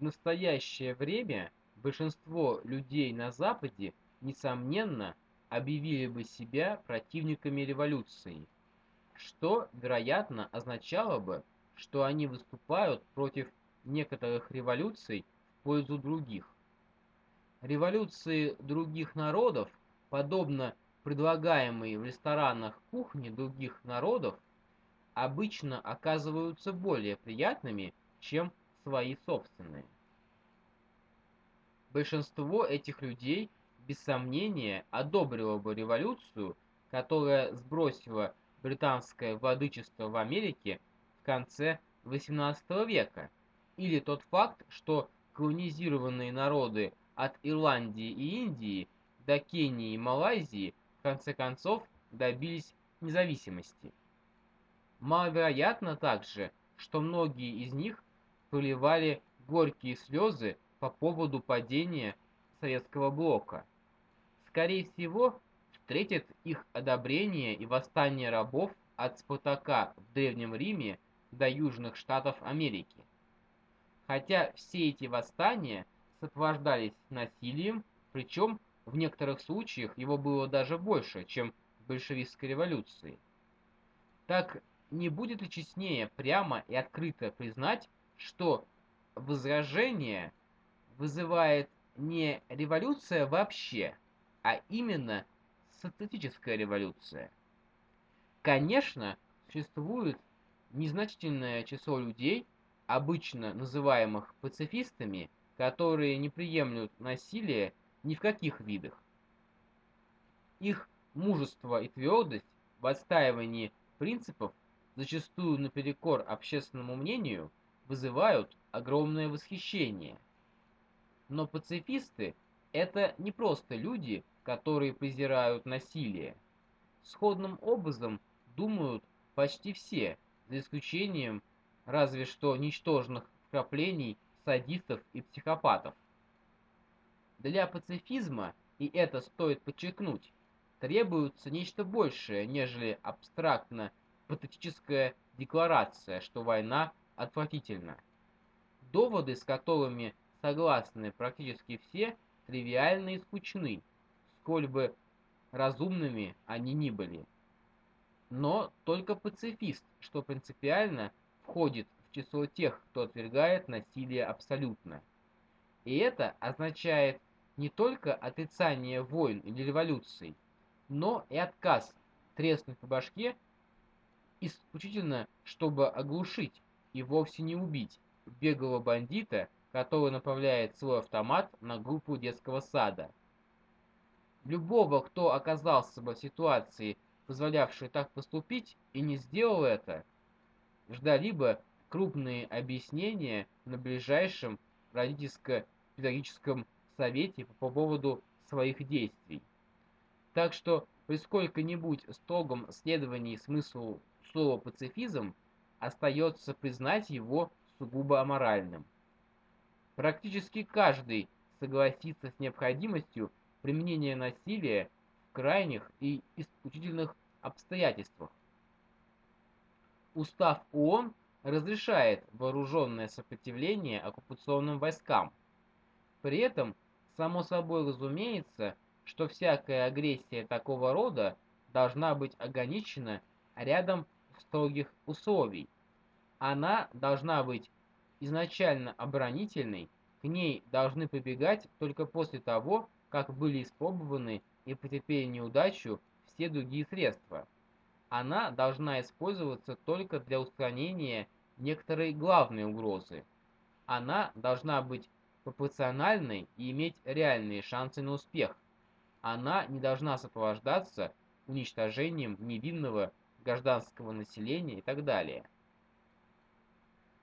В настоящее время большинство людей на Западе, несомненно, объявили бы себя противниками революции, что, вероятно, означало бы, что они выступают против некоторых революций в пользу других. Революции других народов, подобно предлагаемой в ресторанах кухни других народов, обычно оказываются более приятными, чем свои собственные. Большинство этих людей без сомнения одобрило бы революцию, которая сбросила британское владычество в Америке в конце XVIII века, или тот факт, что колонизированные народы от Ирландии и Индии до Кении и Малайзии в конце концов добились независимости. Маловероятно также, что многие из них проливали горькие слезы по поводу падения советского блока. Скорее всего, встретит их одобрение и восстание рабов от Спартака в Древнем Риме до Южных Штатов Америки. Хотя все эти восстания сопровождались насилием, причем в некоторых случаях его было даже больше, чем в большевистской революции. Так не будет ли честнее прямо и открыто признать, что возражение вызывает не революция вообще, а именно социалистическая революция? Конечно, существует незначительное число людей, обычно называемых пацифистами, которые не приемлют насилие ни в каких видах. Их мужество и твердость в отстаивании принципов зачастую наперекор общественному мнению, вызывают огромное восхищение. Но пацифисты – это не просто люди, которые презирают насилие. Сходным образом думают почти все, за исключением разве что ничтожных вкраплений садистов и психопатов. Для пацифизма, и это стоит подчеркнуть, требуется нечто большее, нежели абстрактно патетическая декларация, что война отвратительна. Доводы, с которыми согласны практически все, тривиальны и скучны, сколь бы разумными они ни были. Но только пацифист, что принципиально, входит в число тех, кто отвергает насилие абсолютно. И это означает не только отрицание войн или революций, но и отказ треснуть по башке исключительно чтобы оглушить и вовсе не убить беглого бандита, который направляет свой автомат на группу детского сада. Любого, кто оказался бы в ситуации, позволявшей так поступить, и не сделал это, ждали бы крупные объяснения на ближайшем родительско-педагогическом совете по поводу своих действий. Так что при сколько-нибудь строгом следовании смыслу слова «пацифизм» остается признать его сугубо аморальным. Практически каждый согласится с необходимостью применения насилия в крайних и исключительных обстоятельствах. Устав ООН разрешает вооруженное сопротивление оккупационным войскам. При этом, само собой разумеется, что всякая агрессия такого рода должна быть ограничена рядом строгих условий. Она должна быть изначально оборонительной, к ней должны прибегать только после того, как были испробованы и потерпели неудачу все другие средства. Она должна использоваться только для устранения некоторой главной угрозы. Она должна быть пропорциональной и иметь реальные шансы на успех. Она не должна сопровождаться уничтожением невинного гражданского населения и так далее.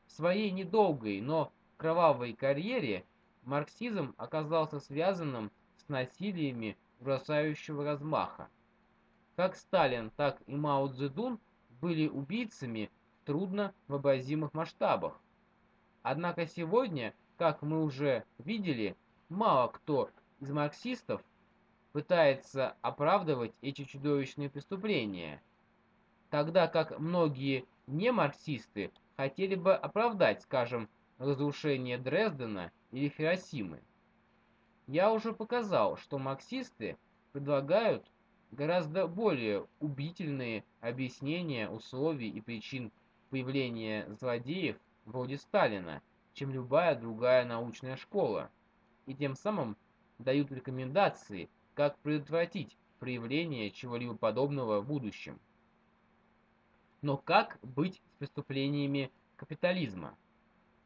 В своей недолгой, но кровавой карьере марксизм оказался связанным с насилиями ужасающего размаха. Как Сталин, так и Мао Цзэдун были убийцами в трудно вообразимых масштабах. Однако сегодня, как мы уже видели, мало кто из марксистов пытается оправдывать эти чудовищные преступления – тогда как многие немарксисты хотели бы оправдать, скажем, разрушения Дрездена или Хиросимы. Я уже показал, что марксисты предлагают гораздо более убедительные объяснения условий и причин появления злодеев вроде Сталина, чем любая другая научная школа, и тем самым дают рекомендации, как предотвратить проявление чего-либо подобного в будущем. Но как быть с преступлениями капитализма?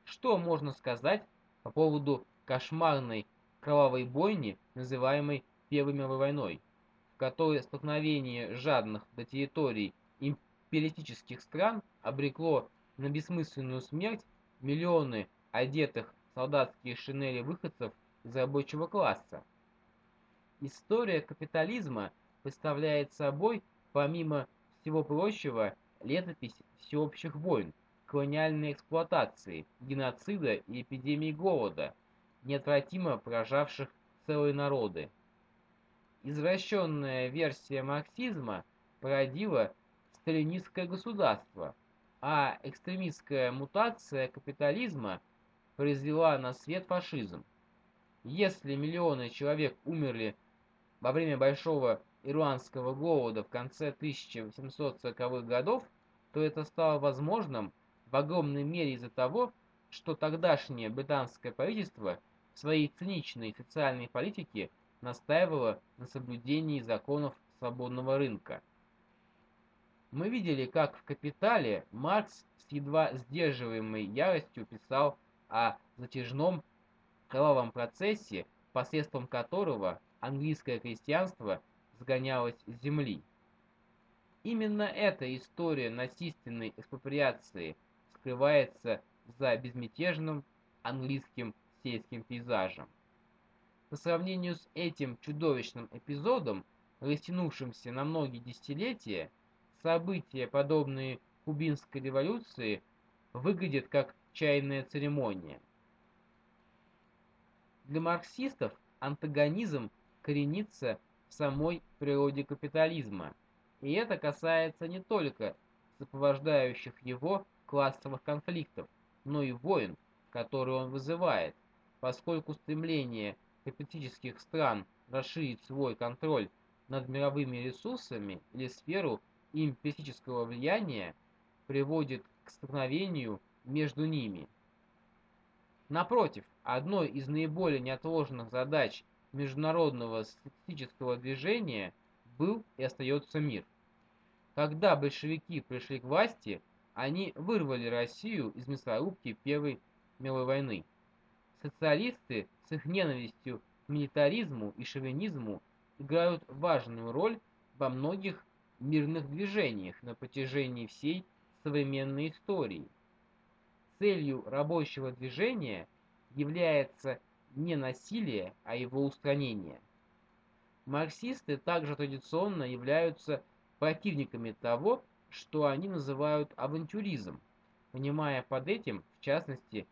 Что можно сказать по поводу кошмарной кровавой бойни, называемой Первой мировой войной, в которой столкновение жадных до территорий империалистических стран обрекло на бессмысленную смерть миллионы одетых в солдатские шинели выходцев из рабочего класса. История капитализма представляет собой, помимо всего прочего, летопись всеобщих войн, колониальной эксплуатации, геноцида и эпидемии голода, неотвратимо поражавших целые народы. Извращенная версия марксизма породила сталинистское государство, а экстремистская мутация капитализма произвела на свет фашизм. Если миллионы человек умерли во время Большого ирландского голода в конце 1840-х годов, то это стало возможным в огромной мере из-за того, что тогдашнее британское правительство в своей циничной социальной политике настаивало на соблюдении законов свободного рынка. Мы видели, как в «Капитале» Маркс с едва сдерживаемой яростью писал о затяжном кровавом процессе, посредством которого английское крестьянство сгонялось с земли. Именно эта история насильственной экспроприации скрывается за безмятежным английским сельским пейзажем. По сравнению с этим чудовищным эпизодом, растянувшимся на многие десятилетия, события, подобные кубинской революции, выглядят как чайная церемония. Для марксистов антагонизм коренится в самой природе капитализма, и это касается не только сопровождающих его классовых конфликтов, но и войн, которые он вызывает, поскольку стремление капиталистических стран расширить свой контроль над мировыми ресурсами или сферу империалистического влияния приводит к столкновению между ними. Напротив, одной из наиболее неотложных задач международного статистического движения был и остается мир. Когда большевики пришли к власти, они вырвали Россию из мясорубки Первой мировой войны. Социалисты с их ненавистью к милитаризму и шовинизму играют важную роль во многих мирных движениях на протяжении всей современной истории. Целью рабочего движения является не насилие, а его устранение. Марксисты также традиционно являются противниками того, что они называют авантюризм, понимая под этим, в частности,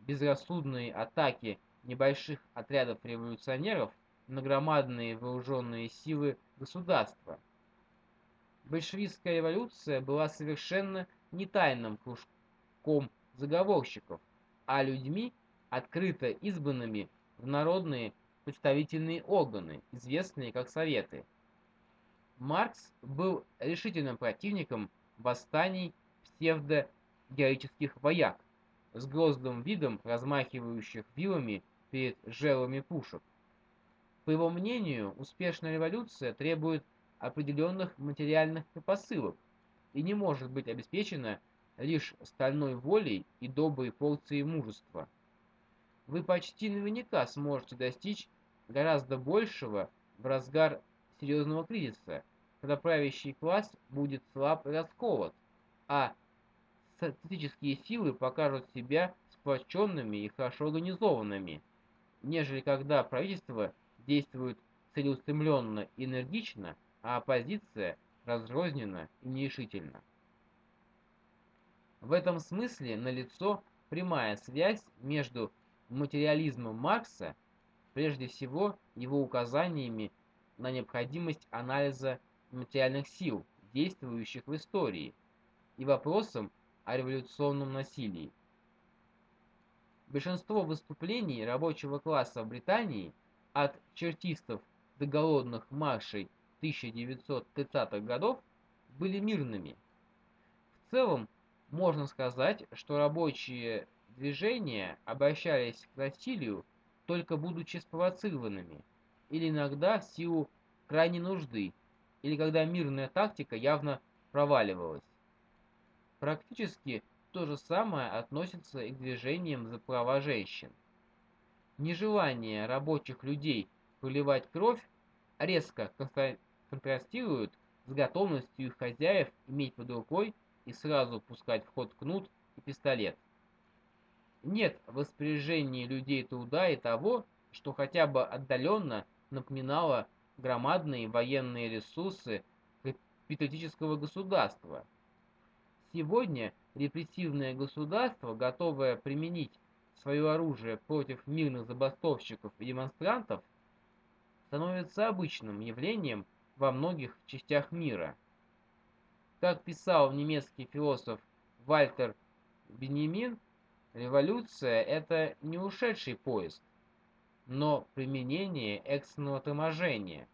безрассудные атаки небольших отрядов революционеров на громадные вооруженные силы государства. Большевистская революция была совершенно не тайным кружком заговорщиков, а людьми, открыто избранными в народные представительные органы, известные как Советы. Маркс был решительным противником восстаний псевдогероических вояк, с грозным видом размахивающих вилами перед жерлами пушек. По его мнению, успешная революция требует определенных материальных посылок и не может быть обеспечена лишь стальной волей и доброй порцией мужества вы почти наверняка сможете достичь гораздо большего в разгар серьезного кризиса, когда правящий класс будет слаб и расковат, а статистические силы покажут себя сплоченными и хорошо организованными, нежели когда правительство действует целеустремленно и энергично, а оппозиция разрознена и нерешительна. В этом смысле налицо прямая связь между материализмом Маркса, прежде всего его указаниями на необходимость анализа материальных сил, действующих в истории, и вопросом о революционном насилии. Большинство выступлений рабочего класса в Британии, от чертистов до голодных маршей 1930-х годов, были мирными. В целом, можно сказать, что рабочие движения обращались к насилию только будучи спровоцированными, или иногда в силу крайней нужды, или когда мирная тактика явно проваливалась. Практически то же самое относится и к движениям за права женщин. Нежелание рабочих людей проливать кровь резко контрастирует с готовностью их хозяев иметь под рукой и сразу пускать в ход кнут и пистолет. Нет в распоряжении людей труда и того, что хотя бы отдаленно напоминало громадные военные ресурсы капиталистического государства. Сегодня репрессивное государство, готовое применить свое оружие против мирных забастовщиков и демонстрантов, становится обычным явлением во многих частях мира. Как писал немецкий философ Вальтер Бенемин, Революция – это не ушедший поезд, но применение экстренного торможения,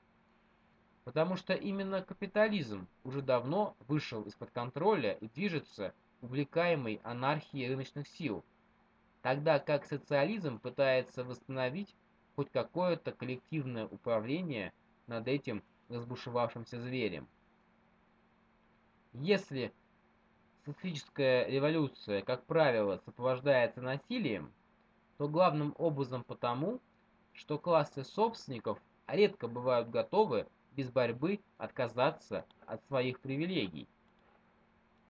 потому что именно капитализм уже давно вышел из-под контроля и движется увлекаемой анархией рыночных сил, тогда как социализм пытается восстановить хоть какое-то коллективное управление над этим разбушевавшимся зверем. Если социалистическая революция, как правило, сопровождается насилием, то главным образом потому, что классы собственников редко бывают готовы без борьбы отказаться от своих привилегий.